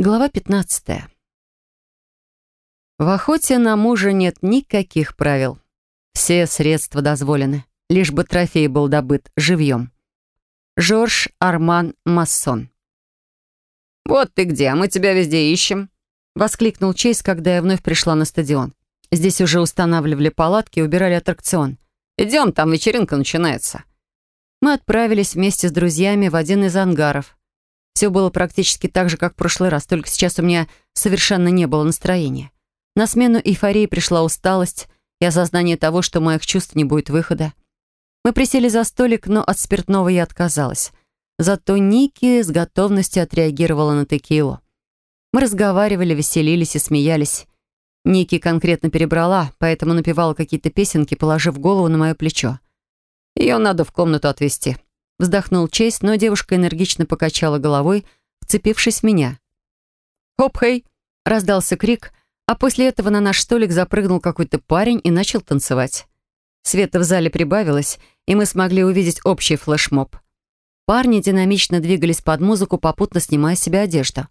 Глава 15. В охоте на мужа нет никаких правил. Все средства дозволены, лишь бы трофей был добыт живьем. Жорж Арман Массон. «Вот ты где, а мы тебя везде ищем», — воскликнул Чейз, когда я вновь пришла на стадион. Здесь уже устанавливали палатки и убирали аттракцион. «Идем, там вечеринка начинается». Мы отправились вместе с друзьями в один из ангаров. Все было практически так же, как в прошлый раз, только сейчас у меня совершенно не было настроения. На смену эйфории пришла усталость и осознание того, что моих чувств не будет выхода. Мы присели за столик, но от спиртного я отказалась. Зато Ники с готовностью отреагировала на текилу. Мы разговаривали, веселились и смеялись. Ники конкретно перебрала, поэтому напевала какие-то песенки, положив голову на мое плечо. «Ее надо в комнату отвезти», Вздохнул Чейз, но девушка энергично покачала головой, вцепившись в меня. «Хоп-хей!» — раздался крик, а после этого на наш столик запрыгнул какой-то парень и начал танцевать. Света в зале прибавилось, и мы смогли увидеть общий флешмоб. Парни динамично двигались под музыку, попутно снимая с себя одежду.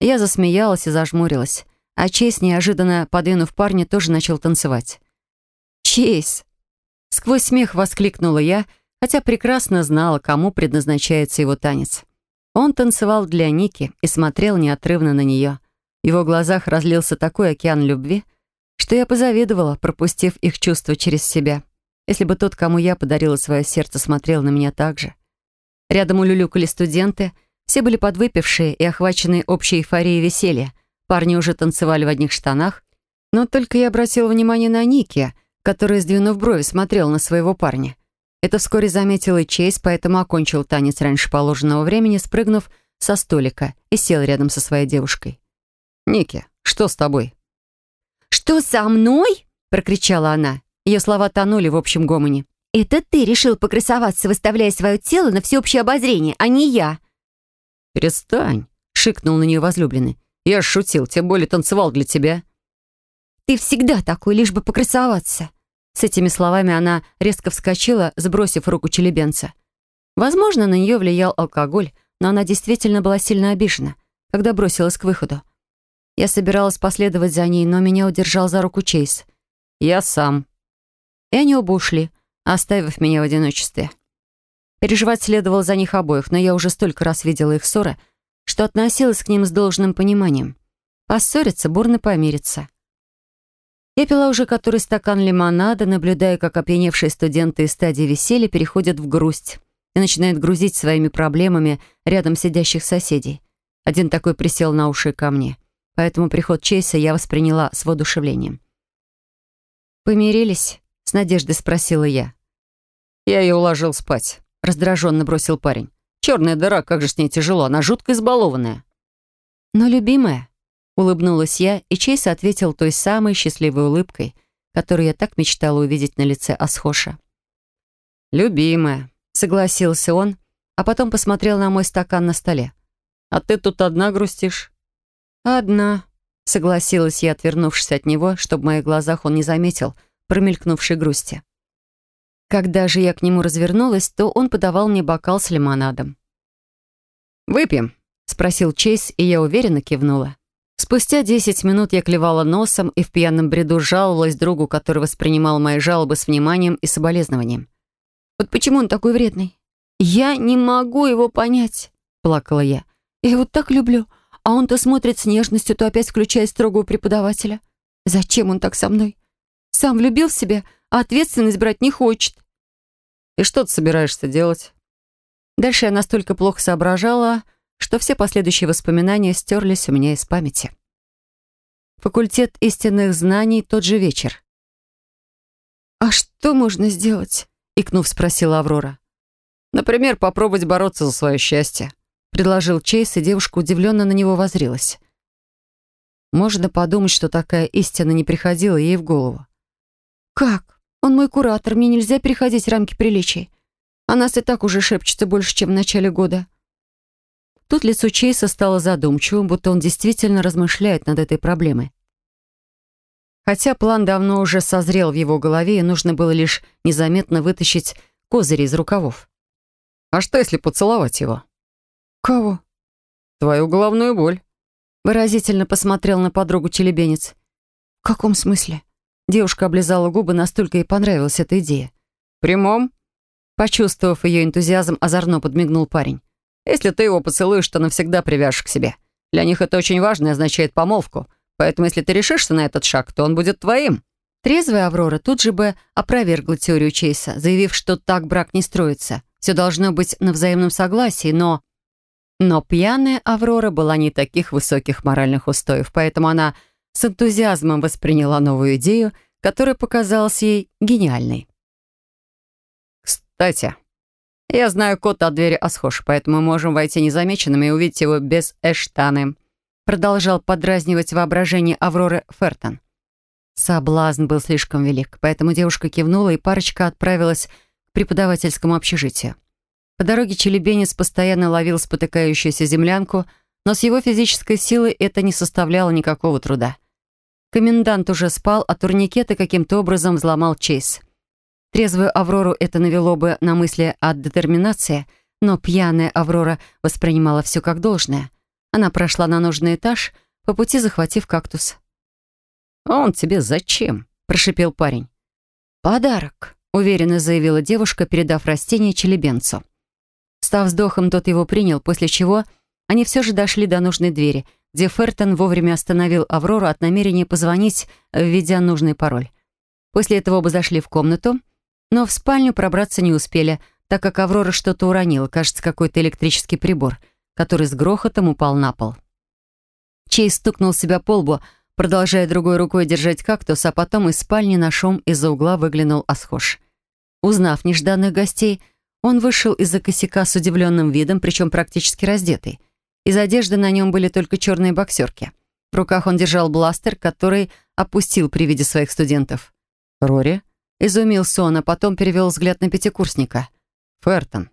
Я засмеялась и зажмурилась, а Чейз, неожиданно подвинув парня, тоже начал танцевать. «Чейз!» Сквозь смех воскликнула я — хотя прекрасно знала, кому предназначается его танец. Он танцевал для Ники и смотрел неотрывно на нее. В его глазах разлился такой океан любви, что я позавидовала, пропустив их чувства через себя. Если бы тот, кому я подарила свое сердце, смотрел на меня так же. Рядом улюлюкали студенты, все были подвыпившие и охваченные общей эйфорией веселья. Парни уже танцевали в одних штанах, но только я обратила внимание на Ники, которая, сдвинув брови, смотрела на своего парня. Это вскоре заметил и Чейз, поэтому окончил танец раньше положенного времени, спрыгнув со столика и сел рядом со своей девушкой. «Ники, что с тобой?» «Что со мной?» — прокричала она. Ее слова тонули в общем гомоне. «Это ты решил покрасоваться, выставляя свое тело на всеобщее обозрение, а не я!» «Перестань!» — шикнул на нее возлюбленный. «Я шутил, тем более танцевал для тебя». «Ты всегда такой, лишь бы покрасоваться!» С этими словами она резко вскочила, сбросив руку челебенца. Возможно, на нее влиял алкоголь, но она действительно была сильно обижена, когда бросилась к выходу. Я собиралась последовать за ней, но меня удержал за руку Чейз. «Я сам». И они оба ушли, оставив меня в одиночестве. Переживать следовало за них обоих, но я уже столько раз видела их ссоры, что относилась к ним с должным пониманием. Поссориться, бурно помириться. Я пила уже который стакан лимонада, наблюдая, как опьяневшие студенты из стадии веселья переходят в грусть и начинают грузить своими проблемами рядом сидящих соседей. Один такой присел на уши ко мне, поэтому приход Чейса я восприняла с воодушевлением. «Помирились?» — с надеждой спросила я. «Я ее уложил спать», — раздраженно бросил парень. «Черная дыра, как же с ней тяжело, она жутко избалованная». «Но любимая», Улыбнулась я, и Чейз ответил той самой счастливой улыбкой, которую я так мечтала увидеть на лице Асхоша. «Любимая», — согласился он, а потом посмотрел на мой стакан на столе. «А ты тут одна грустишь?» «Одна», — согласилась я, отвернувшись от него, чтобы в моих глазах он не заметил промелькнувшей грусти. Когда же я к нему развернулась, то он подавал мне бокал с лимонадом. «Выпьем?» — спросил Чейз, и я уверенно кивнула. Спустя десять минут я клевала носом и в пьяном бреду жаловалась другу, который воспринимал мои жалобы с вниманием и соболезнованием. «Вот почему он такой вредный? Я не могу его понять», — плакала я. «Я его так люблю, а он то смотрит с нежностью, то опять включает строгого преподавателя. Зачем он так со мной? Сам влюбил в себя, а ответственность брать не хочет». «И что ты собираешься делать?» Дальше я настолько плохо соображала, что все последующие воспоминания стерлись у меня из памяти. Факультет истинных знаний тот же вечер. «А что можно сделать?» — икнув, спросила Аврора. «Например, попробовать бороться за свое счастье», — предложил Чейз, и девушка удивленно на него возрилась. Можно подумать, что такая истина не приходила ей в голову. «Как? Он мой куратор, мне нельзя переходить рамки приличий. А нас и так уже шепчется больше, чем в начале года». Тут лицо Чейса стало задумчивым, будто он действительно размышляет над этой проблемой. Хотя план давно уже созрел в его голове, и нужно было лишь незаметно вытащить козыри из рукавов. «А что, если поцеловать его?» «Кого?» «Твою головную боль». Выразительно посмотрел на подругу челебенец. «В каком смысле?» Девушка облизала губы, настолько ей понравилась эта идея. «Прямом?» Почувствовав ее энтузиазм, озорно подмигнул парень. «Если ты его поцелуешь, то навсегда привяжешь к себе. Для них это очень важно и означает помолвку. Поэтому если ты решишься на этот шаг, то он будет твоим». Трезвая Аврора тут же бы опровергла теорию Чейса, заявив, что так брак не строится. Все должно быть на взаимном согласии, но... Но пьяная Аврора была не таких высоких моральных устоев, поэтому она с энтузиазмом восприняла новую идею, которая показалась ей гениальной. «Кстати, я знаю код от двери Асхош, поэтому мы можем войти незамеченными и увидеть его без эштаны», продолжал подразнивать воображение Авроры Фертон. Соблазн был слишком велик, поэтому девушка кивнула, и парочка отправилась к преподавательскому общежитию. По дороге челебенец постоянно ловил спотыкающуюся землянку, но с его физической силой это не составляло никакого труда. Комендант уже спал, а турникеты каким-то образом взломал Чейз. Трезвую Аврору это навело бы на мысли о детерминации, но пьяная Аврора воспринимала все как должное. Она прошла на нужный этаж, по пути захватив кактус. «Он тебе зачем?» – прошипел парень. «Подарок», – уверенно заявила девушка, передав растение челебенцу. Став вздохом, тот его принял, после чего они все же дошли до нужной двери, где Фертон вовремя остановил Аврору от намерения позвонить, введя нужный пароль. После этого оба зашли в комнату, но в спальню пробраться не успели, так как Аврора что-то уронила, кажется, какой-то электрический прибор, который с грохотом упал на пол. Чейз стукнул себя по лбу, продолжая другой рукой держать кактус, а потом из спальни на шум из-за угла выглянул Асхош. Узнав нежданных гостей, он вышел из-за косяка с удивленным видом, причем практически раздетый. Из одежды на нем были только черные боксерки. В руках он держал бластер, который опустил при виде своих студентов. «Рори?» — изумился он, а потом перевел взгляд на пятикурсника. «Фертон,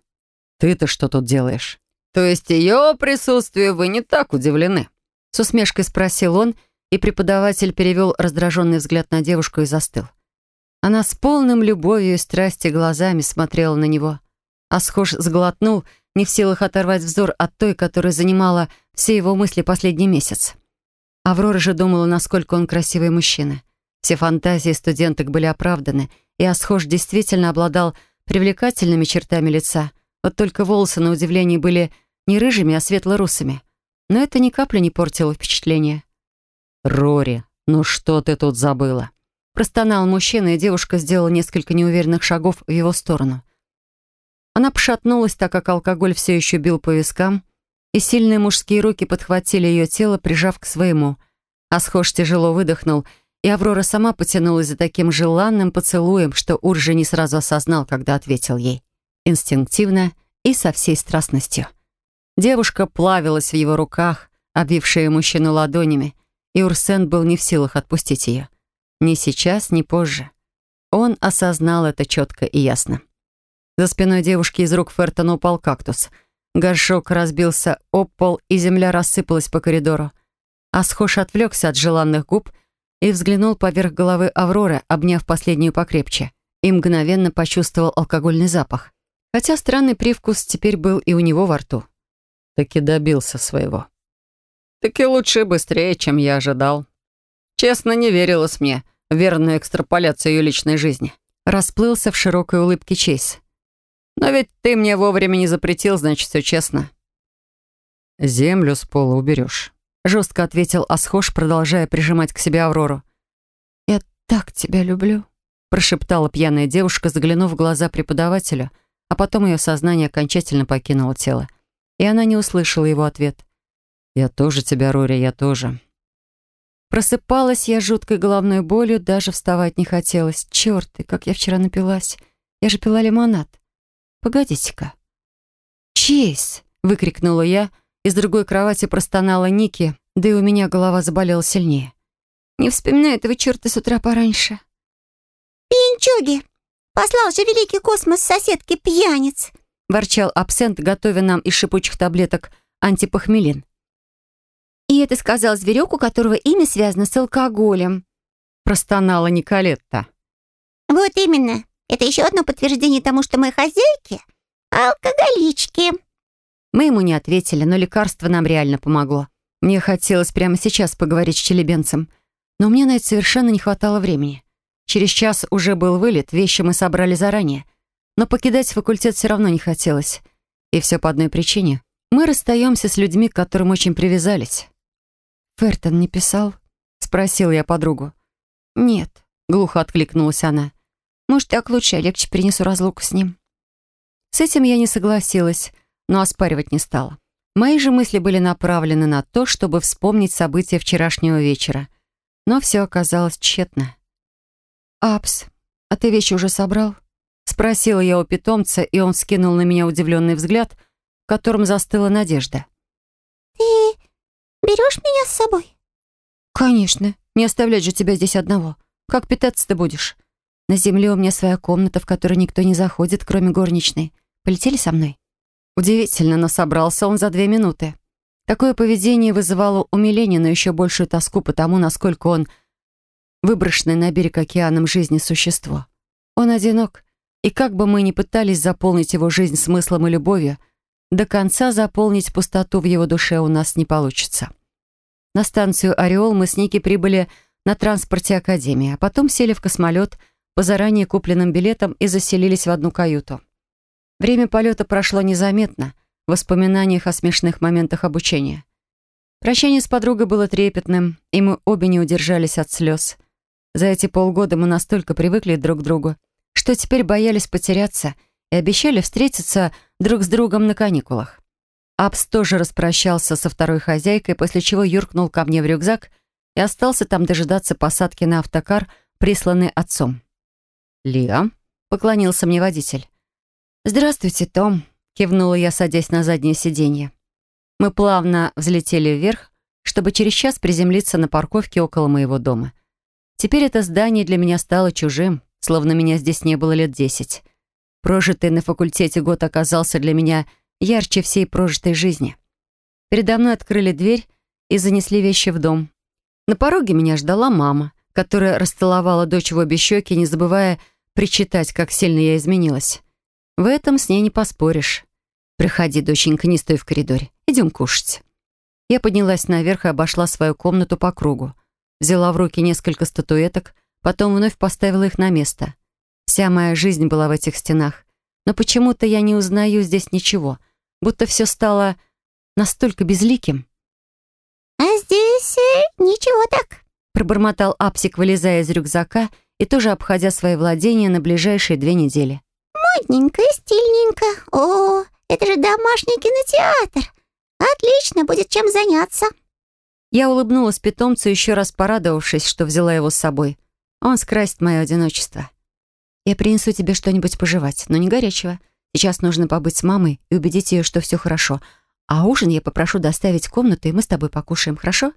ты-то что тут делаешь?» «То есть ее присутствию вы не так удивлены?» С усмешкой спросил он, и преподаватель перевел раздраженный взгляд на девушку и застыл. Она с полным любовью и страсти глазами смотрела на него. Асхош сглотнул, не в силах оторвать взор от той, которая занимала все его мысли последний месяц. Аврора же думала, насколько он красивый мужчина. Все фантазии студенток были оправданы, и Асхош действительно обладал привлекательными чертами лица. Вот только волосы, на удивление, были не рыжими, а светло-русыми. Но это ни капли не портило впечатление. «Рори, ну что ты тут забыла?» Простонал мужчина, и девушка сделала несколько неуверенных шагов в его сторону. Она пошатнулась, так как алкоголь все еще бил по вискам, и сильные мужские руки подхватили ее тело, прижав к своему. Асхош тяжело выдохнул, и Аврора сама потянулась за таким желанным поцелуем, что Уржи не сразу осознал, когда ответил ей. Инстинктивно и со всей страстностью. Девушка плавилась в его руках, обвившая мужчину ладонями, и Урсен был не в силах отпустить ее. Ни сейчас, ни позже. Он осознал это четко и ясно. За спиной девушки из рук Фертона упал кактус. Горшок разбился об пол, и земля рассыпалась по коридору. Асхош отвлекся от желанных губ и взглянул поверх головы Авроры, обняв последнюю покрепче, и мгновенно почувствовал алкогольный запах. Хотя странный привкус теперь был и у него во рту. Таки добился своего. Таки лучше и быстрее, чем я ожидал. Честно, не верилось мне в верную экстраполяцию ее личной жизни. Расплылся в широкой улыбке Чейз. Но ведь ты мне вовремя не запретил, значит, все честно. «Землю с пола уберешь», — жестко ответил Асхош, продолжая прижимать к себе Аврору. «Я так тебя люблю», — прошептала пьяная девушка, заглянув в глаза преподавателю, а потом ее сознание окончательно покинуло тело. И она не услышала его ответ. «Я тоже тебя, Рори, я тоже». Просыпалась я жуткой головной болью, даже вставать не хотелось. Черт, и как я вчера напилась. Я же пила лимонад. Погодите-ка. «Чейз!» — выкрикнула я. Из другой кровати простонала Ники, да и у меня голова заболела сильнее. «Не вспоминаю этого черта с утра пораньше». «Пинчуги! Послал же великий космос соседки пьяниц!» — ворчал абсент, готовя нам из шипучих таблеток антипохмелин. «И это сказал зверек, у которого имя связано с алкоголем», простонала Николетта. «Вот именно. Это еще одно подтверждение тому, что мы хозяйки — алкоголички». Мы ему не ответили, но лекарство нам реально помогло. Мне хотелось прямо сейчас поговорить с челебенцем, но мне на это совершенно не хватало времени. Через час уже был вылет, вещи мы собрали заранее. Но покидать факультет все равно не хотелось. И все по одной причине. Мы расстаемся с людьми, к которым очень привязались. «Фертон не писал?» — спросил я подругу. «Нет», — глухо откликнулась она. «Может, так лучше, я легче принесу разлуку с ним». С этим я не согласилась, но оспаривать не стала. Мои же мысли были направлены на то, чтобы вспомнить события вчерашнего вечера. Но все оказалось тщетно. «Апс, а ты вещи уже собрал?» Спросила я у питомца, и он скинул на меня удивленный взгляд, в котором застыла надежда. «Ты берешь меня с собой?» «Конечно. Не оставлять же тебя здесь одного. Как питаться ты будешь? На земле у меня своя комната, в которой никто не заходит, кроме горничной. Полетели со мной?» Удивительно, но собрался он за две минуты. Такое поведение вызывало умиление, но еще большую тоску по тому, насколько он выброшенный на берег океаном жизни существо. Он одинок, и как бы мы ни пытались заполнить его жизнь смыслом и любовью, до конца заполнить пустоту в его душе у нас не получится. На станцию «Ореол» мы с Ники прибыли на транспорте Академии, а потом сели в космолет по заранее купленным билетам и заселились в одну каюту. Время полета прошло незаметно, в воспоминаниях о смешных моментах обучения. Прощание с подругой было трепетным, и мы обе не удержались от слез. За эти полгода мы настолько привыкли друг к другу, что теперь боялись потеряться и обещали встретиться друг с другом на каникулах. Апс тоже распрощался со второй хозяйкой, после чего юркнул ко мне в рюкзак и остался там дожидаться посадки на автокар, присланный отцом. «Лиа», — поклонился мне водитель. «Здравствуйте, Том», — кивнула я, садясь на заднее сиденье. Мы плавно взлетели вверх, чтобы через час приземлиться на парковке около моего дома. Теперь это здание для меня стало чужим, словно меня здесь не было лет десять. Прожитый на факультете год оказался для меня ярче всей прожитой жизни. Передо мной открыли дверь и занесли вещи в дом. На пороге меня ждала мама, которая расцеловала дочь в обе щеки, не забывая причитать, как сильно я изменилась. В этом с ней не поспоришь. Приходи, доченька, не стой в коридоре. Идем кушать. Я поднялась наверх и обошла свою комнату по кругу. Взяла в руки несколько статуэток, потом вновь поставила их на место. Вся моя жизнь была в этих стенах. Но почему-то я не узнаю здесь ничего, будто все стало настолько безликим. «А здесь э, ничего так», — пробормотал Апсик, вылезая из рюкзака и тоже обходя свои владения на ближайшие две недели модненько и стильненько. О, это же домашний кинотеатр. Отлично, будет чем заняться». Я улыбнулась питомцу, еще раз порадовавшись, что взяла его с собой. Он скрасит мое одиночество. «Я принесу тебе что-нибудь пожевать, но не горячего. Сейчас нужно побыть с мамой и убедить ее, что все хорошо. А ужин я попрошу доставить в комнату, и мы с тобой покушаем, хорошо?»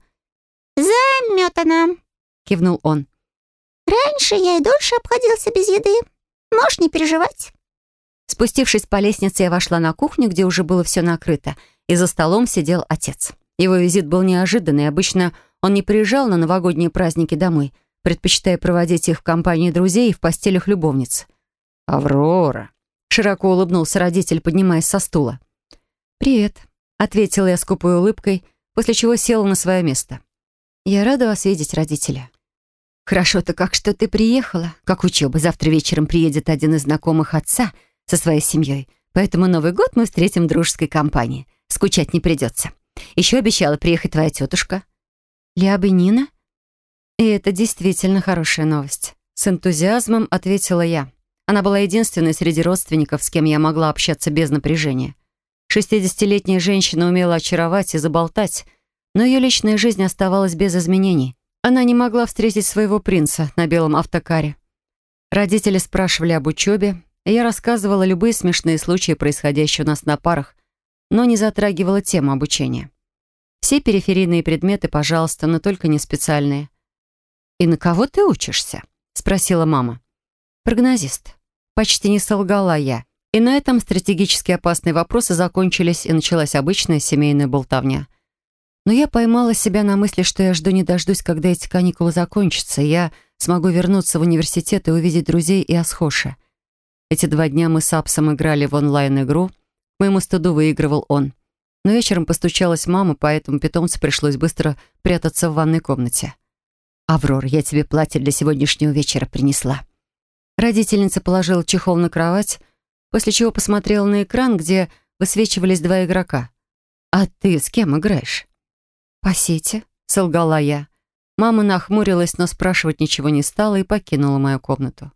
«Заметано», — кивнул он. «Раньше я и дольше обходился без еды. Можешь не переживать». Спустившись по лестнице, я вошла на кухню, где уже было все накрыто, и за столом сидел отец. Его визит был неожиданный. Обычно он не приезжал на новогодние праздники домой, предпочитая проводить их в компании друзей и в постелях любовниц. «Аврора!» — широко улыбнулся родитель, поднимаясь со стула. «Привет», — ответила я скупой улыбкой, после чего села на свое место. «Я рада вас видеть, родители». «Хорошо-то как, что ты приехала. Как учеба. Завтра вечером приедет один из знакомых отца — со своей семьей, поэтому Новый год мы встретим в дружеской компании. Скучать не придется. Еще обещала приехать твоя тетушка. Ляба Нина? И это действительно хорошая новость. С энтузиазмом ответила я. Она была единственной среди родственников, с кем я могла общаться без напряжения. Шестидесятилетняя женщина умела очаровать и заболтать, но ее личная жизнь оставалась без изменений. Она не могла встретить своего принца на белом автокаре. Родители спрашивали об учебе, я рассказывала любые смешные случаи, происходящие у нас на парах, но не затрагивала тему обучения. Все периферийные предметы, пожалуйста, но только не специальные. «И на кого ты учишься?» — спросила мама. «Прогнозист». Почти не солгала я. И на этом стратегически опасные вопросы закончились, и началась обычная семейная болтовня. Но я поймала себя на мысли, что я жду не дождусь, когда эти каникулы закончатся, и я смогу вернуться в университет и увидеть друзей и Асхоша. Эти два дня мы с Апсом играли в онлайн-игру. К моему стыду выигрывал он. Но вечером постучалась мама, поэтому питомцу пришлось быстро прятаться в ванной комнате. «Аврор, я тебе платье для сегодняшнего вечера принесла». Родительница положила чехол на кровать, после чего посмотрела на экран, где высвечивались два игрока. «А ты с кем играешь?» «По сети», — солгала я. Мама нахмурилась, но спрашивать ничего не стала и покинула мою комнату.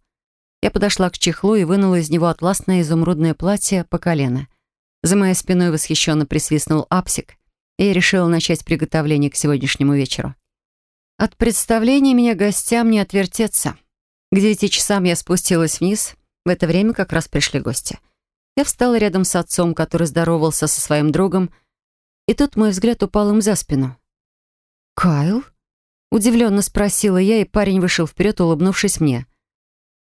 Я подошла к чехлу и вынула из него атласное изумрудное платье по колено. За моей спиной восхищенно присвистнул апсик, и я решила начать приготовление к сегодняшнему вечеру. От представления меня гостям не отвертеться. К девяти часам я спустилась вниз. В это время как раз пришли гости. Я встала рядом с отцом, который здоровался со своим другом, и тут мой взгляд упал им за спину. «Кайл?» — удивленно спросила я, и парень вышел вперед, улыбнувшись мне.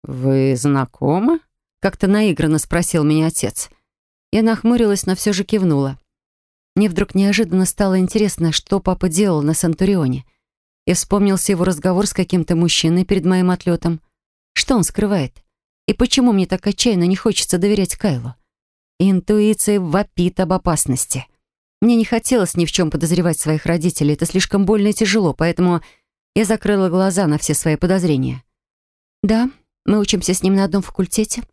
«Вы знакомы?» — как-то наигранно спросил меня отец. Я нахмурилась, но все же кивнула. Мне вдруг неожиданно стало интересно, что папа делал на Сантурионе. Я вспомнился его разговор с каким-то мужчиной перед моим отлетом. Что он скрывает? И почему мне так отчаянно не хочется доверять Кайлу? Интуиция вопит об опасности. Мне не хотелось ни в чем подозревать своих родителей, это слишком больно и тяжело, поэтому я закрыла глаза на все свои подозрения. «Да, мы учимся с ним на одном факультете»,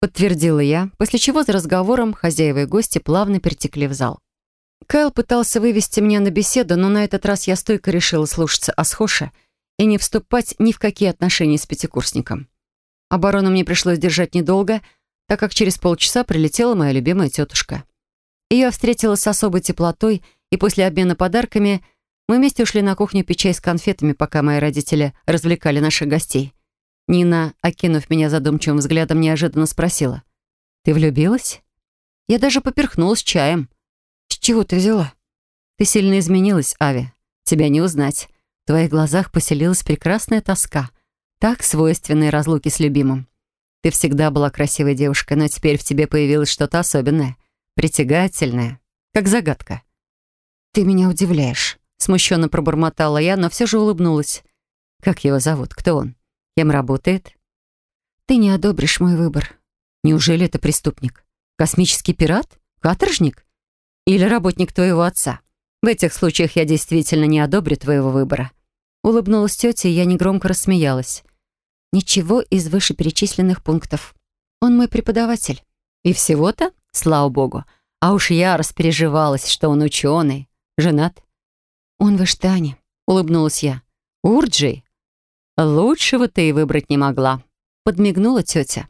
подтвердила я, после чего за разговором хозяева и гости плавно перетекли в зал. Кайл пытался вывести меня на беседу, но на этот раз я стойко решила слушаться Асхоша и не вступать ни в какие отношения с пятикурсником. Оборону мне пришлось держать недолго, так как через полчаса прилетела моя любимая тетушка. Ее встретила с особой теплотой, и после обмена подарками мы вместе ушли на кухню пить чай с конфетами, пока мои родители развлекали наших гостей. Нина, окинув меня задумчивым взглядом, неожиданно спросила. «Ты влюбилась?» Я даже поперхнулась чаем. «С чего ты взяла?» «Ты сильно изменилась, Ави. Тебя не узнать. В твоих глазах поселилась прекрасная тоска, так свойственная разлуке с любимым. Ты всегда была красивой девушкой, но теперь в тебе появилось что-то особенное, притягательное, как загадка». «Ты меня удивляешь», — смущенно пробормотала я, но все же улыбнулась. «Как его зовут? Кто он?» Кем работает? Ты не одобришь мой выбор. Неужели это преступник? Космический пират? Каторжник? Или работник твоего отца? В этих случаях я действительно не одобрю твоего выбора. Улыбнулась тетя, и я негромко рассмеялась. Ничего из вышеперечисленных пунктов. Он мой преподаватель. И всего-то? Слава богу. А уж я распереживалась, что он ученый. Женат? Он в Иштане, улыбнулась я. Урджей? «Лучшего ты и выбрать не могла», — подмигнула тетя.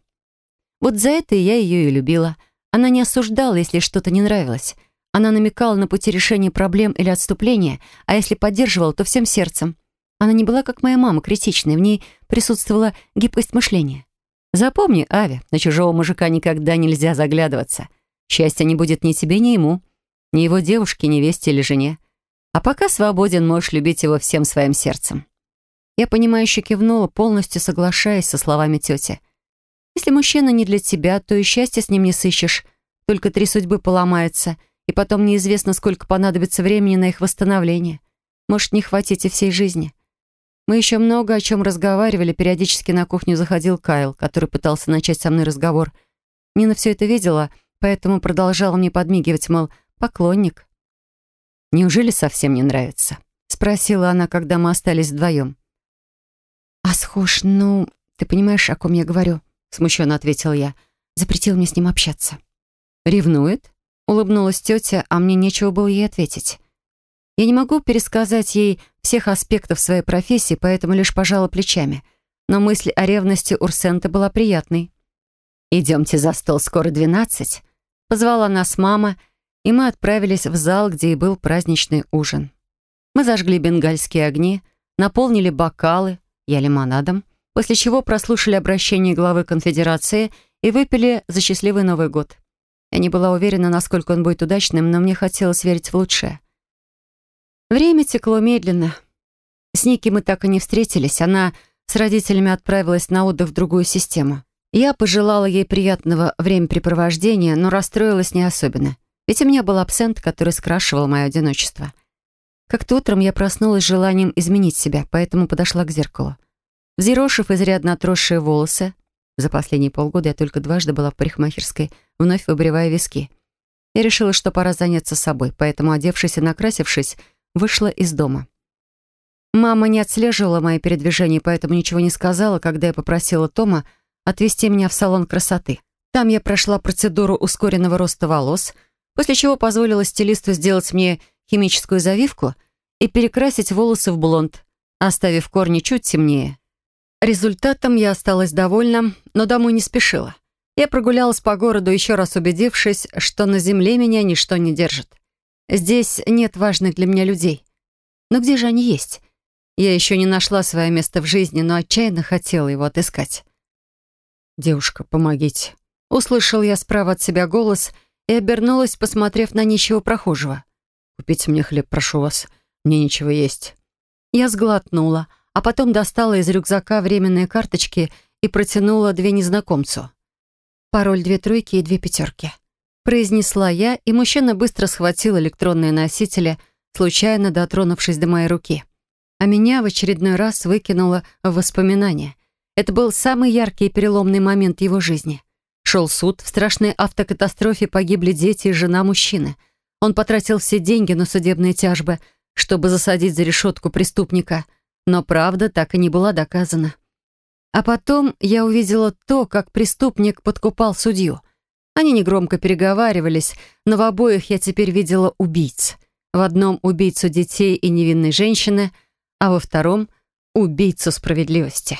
Вот за это я ее и любила. Она не осуждала, если что-то не нравилось. Она намекала на пути решения проблем или отступления, а если поддерживала, то всем сердцем. Она не была как моя мама, критичной, в ней присутствовала гибкость мышления. Запомни, Ави, на чужого мужика никогда нельзя заглядываться. Счастья не будет ни тебе, ни ему, ни его девушке, невесте или жене. А пока свободен, можешь любить его всем своим сердцем. Я понимающе кивнула, полностью соглашаясь со словами тети. «Если мужчина не для тебя, то и счастья с ним не сыщешь. Только три судьбы поломаются, и потом неизвестно, сколько понадобится времени на их восстановление. Может, не хватить и всей жизни». Мы еще много о чем разговаривали, периодически на кухню заходил Кайл, который пытался начать со мной разговор. Нина все это видела, поэтому продолжала мне подмигивать, мол, поклонник. «Неужели совсем не нравится?» — спросила она, когда мы остались вдвоем. «А схож, ну, ты понимаешь, о ком я говорю?» Смущенно ответила я. Запретил мне с ним общаться. «Ревнует?» Улыбнулась тетя, а мне нечего было ей ответить. Я не могу пересказать ей всех аспектов своей профессии, поэтому лишь пожала плечами. Но мысль о ревности Урсента была приятной. «Идемте за стол, скоро двенадцать», — позвала нас мама, и мы отправились в зал, где и был праздничный ужин. Мы зажгли бенгальские огни, наполнили бокалы, я лимонадом, после чего прослушали обращение главы конфедерации и выпили за счастливый Новый год. Я не была уверена, насколько он будет удачным, но мне хотелось верить в лучшее. Время текло медленно. С Ники мы так и не встретились. Она с родителями отправилась на отдых в другую систему. Я пожелала ей приятного времяпрепровождения, но расстроилась не особенно. Ведь у меня был абсент, который скрашивал мое одиночество. Как-то утром я проснулась с желанием изменить себя, поэтому подошла к зеркалу. Взъерошив изрядно отросшие волосы, за последние полгода я только дважды была в парикмахерской, вновь выбривая виски. Я решила, что пора заняться собой, поэтому, одевшись и накрасившись, вышла из дома. Мама не отслеживала мои передвижения, поэтому ничего не сказала, когда я попросила Тома отвезти меня в салон красоты. Там я прошла процедуру ускоренного роста волос, после чего позволила стилисту сделать мне химическую завивку и перекрасить волосы в блонд, оставив корни чуть темнее. Результатом я осталась довольна, но домой не спешила. Я прогулялась по городу, еще раз убедившись, что на земле меня ничто не держит. Здесь нет важных для меня людей. Но где же они есть? Я еще не нашла свое место в жизни, но отчаянно хотела его отыскать. «Девушка, помогите». Услышал я справа от себя голос и обернулась, посмотрев на нищего прохожего. «Купите мне хлеб, прошу вас. Мне нечего есть». Я сглотнула, а потом достала из рюкзака временные карточки и протянула две незнакомцу. «Пароль две тройки и две пятерки». Произнесла я, и мужчина быстро схватил электронные носители, случайно дотронувшись до моей руки. А меня в очередной раз выкинуло в воспоминания. Это был самый яркий и переломный момент его жизни — Шел суд, в страшной автокатастрофе погибли дети и жена мужчины. Он потратил все деньги на судебные тяжбы, чтобы засадить за решетку преступника, но правда так и не была доказана. А потом я увидела то, как преступник подкупал судью. Они негромко переговаривались, но в обоих я теперь видела убийц. В одном — убийцу детей и невинной женщины, а во втором — убийцу справедливости.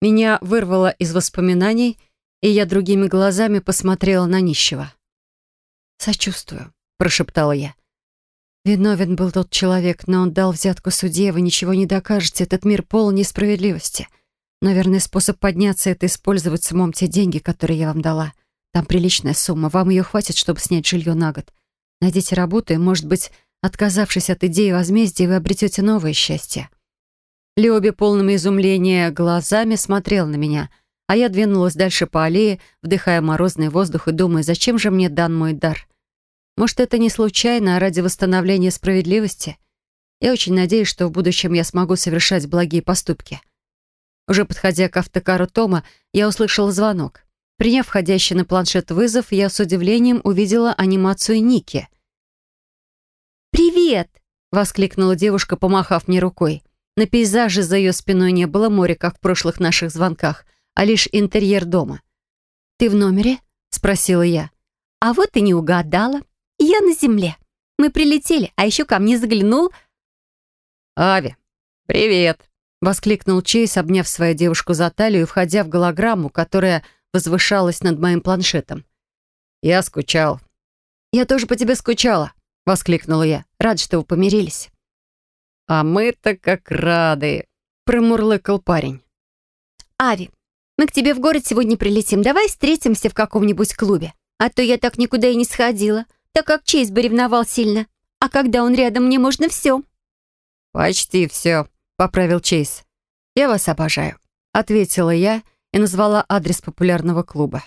Меня вырвало из воспоминаний — и я другими глазами посмотрела на нищего. «Сочувствую», — прошептала я. «Виновен был тот человек, но он дал взятку судье, вы ничего не докажете, этот мир полон несправедливости. Наверное, способ подняться — это использовать с умом те деньги, которые я вам дала. Там приличная сумма, вам ее хватит, чтобы снять жилье на год. Найдите работу, и, может быть, отказавшись от идеи возмездия, вы обретете новое счастье». Леоби полными изумления глазами смотрел на меня — а я двинулась дальше по аллее, вдыхая морозный воздух и думая, зачем же мне дан мой дар. Может, это не случайно, а ради восстановления справедливости? Я очень надеюсь, что в будущем я смогу совершать благие поступки. Уже подходя к автокару Тома, я услышала звонок. Приняв входящий на планшет вызов, я с удивлением увидела анимацию Ники. «Привет!» — воскликнула девушка, помахав мне рукой. На пейзаже за ее спиной не было моря, как в прошлых наших звонках — а лишь интерьер дома. «Ты в номере?» — спросила я. «А вот и не угадала. Я на земле. Мы прилетели, а еще ко мне заглянул...» «Ави, привет!» — воскликнул Чейз, обняв свою девушку за талию и входя в голограмму, которая возвышалась над моим планшетом. «Я скучал». «Я тоже по тебе скучала», — воскликнула я. «Рад, что вы помирились». «А мы-то как рады», — промурлыкал парень. «Ави, мы к тебе в город сегодня прилетим. Давай встретимся в каком-нибудь клубе. А то я так никуда и не сходила, так как Чейз бы ревновал сильно. А когда он рядом, мне можно все». «Почти все», — поправил Чейз. «Я вас обожаю», — ответила я и назвала адрес популярного клуба.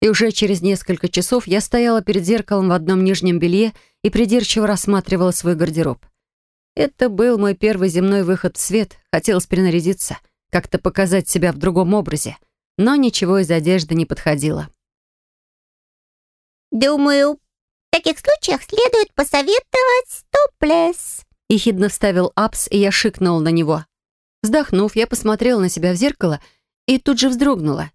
И уже через несколько часов я стояла перед зеркалом в одном нижнем белье и придирчиво рассматривала свой гардероб. Это был мой первый земной выход в свет. Хотелось перенарядиться, как-то показать себя в другом образе но ничего из одежды не подходило. «Думаю, в таких случаях следует посоветовать топлес», — ехидно вставил Апс, и я шикнул на него. Вздохнув, я посмотрела на себя в зеркало и тут же вздрогнула.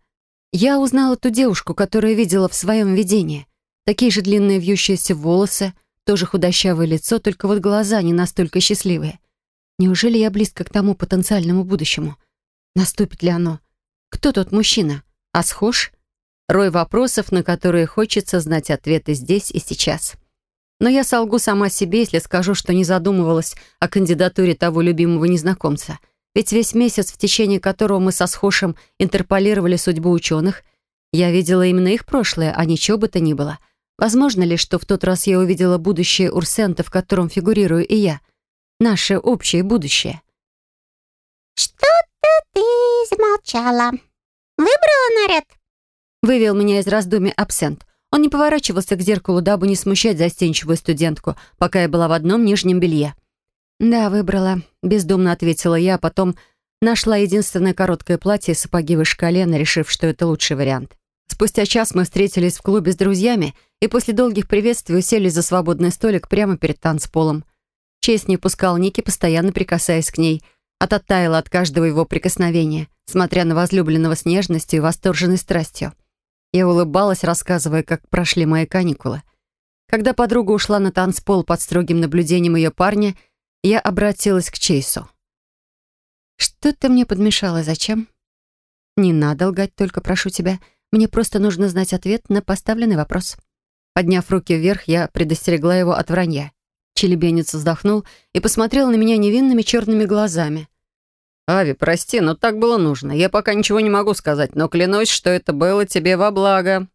Я узнала ту девушку, которую видела в своем видении. Такие же длинные вьющиеся волосы, тоже худощавое лицо, только вот глаза не настолько счастливые. Неужели я близко к тому потенциальному будущему? Наступит ли оно? Кто тот мужчина? А схож? Рой вопросов, на которые хочется знать ответы здесь и сейчас. Но я солгу сама себе, если скажу, что не задумывалась о кандидатуре того любимого незнакомца. Ведь весь месяц, в течение которого мы со Схошем интерполировали судьбу ученых, я видела именно их прошлое, а ничего бы то ни было. Возможно ли, что в тот раз я увидела будущее Урсента, в котором фигурирую и я? Наше общее будущее. «Что-то ты замолчала. Выбрала наряд?» Вывел меня из раздумий абсент. Он не поворачивался к зеркалу, дабы не смущать застенчивую студентку, пока я была в одном нижнем белье. «Да, выбрала», — бездумно ответила я, а потом нашла единственное короткое платье и сапоги выше колена, решив, что это лучший вариант. Спустя час мы встретились в клубе с друзьями и после долгих приветствий уселись за свободный столик прямо перед танцполом. Честь не пускал Ники, постоянно прикасаясь к ней, а та таяла от каждого его прикосновения, смотря на возлюбленного с нежностью и восторженной страстью. Я улыбалась, рассказывая, как прошли мои каникулы. Когда подруга ушла на танцпол под строгим наблюдением ее парня, я обратилась к Чейсу. «Что ты мне подмешала? Зачем?» «Не надо лгать, только прошу тебя. Мне просто нужно знать ответ на поставленный вопрос». Подняв руки вверх, я предостерегла его от вранья. Челебенец вздохнул и посмотрел на меня невинными черными глазами. «Ави, прости, но так было нужно. Я пока ничего не могу сказать, но клянусь, что это было тебе во благо».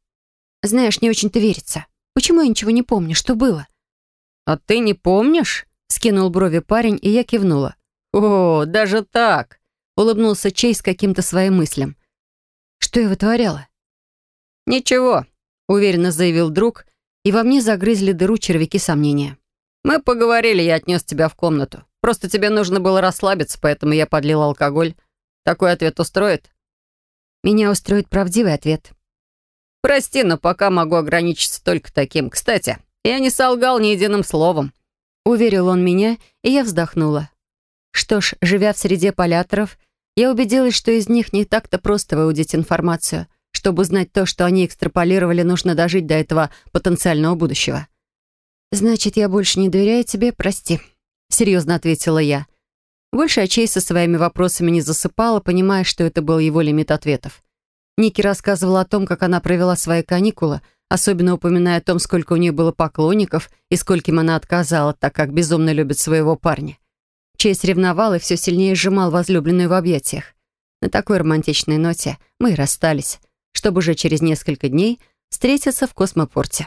«Знаешь, не очень-то верится. Почему я ничего не помню? Что было?» «А ты не помнишь?» — скинул брови парень, и я кивнула. «О, даже так!» — улыбнулся Чейз каким-то своим мыслям. «Что я вытворяла?» «Ничего», — уверенно заявил друг, и во мне загрызли дыру червяки сомнения. «Мы поговорили, я отнес тебя в комнату. Просто тебе нужно было расслабиться, поэтому я подлил алкоголь. Такой ответ устроит?» «Меня устроит правдивый ответ». «Прости, но пока могу ограничиться только таким. Кстати, я не солгал ни единым словом». Уверил он меня, и я вздохнула. Что ж, живя в среде поляторов, я убедилась, что из них не так-то просто выудить информацию. Чтобы узнать то, что они экстраполировали, нужно дожить до этого потенциального будущего. «Значит, я больше не доверяю тебе, прости», — серьезно ответила я. Больше очей со своими вопросами не засыпала, понимая, что это был его лимит ответов. Ники рассказывала о том, как она провела свои каникулы, особенно упоминая о том, сколько у нее было поклонников и скольким она отказала, так как безумно любит своего парня. Чейз ревновал и все сильнее сжимал возлюбленную в объятиях. На такой романтичной ноте мы и расстались, чтобы уже через несколько дней встретиться в космопорте.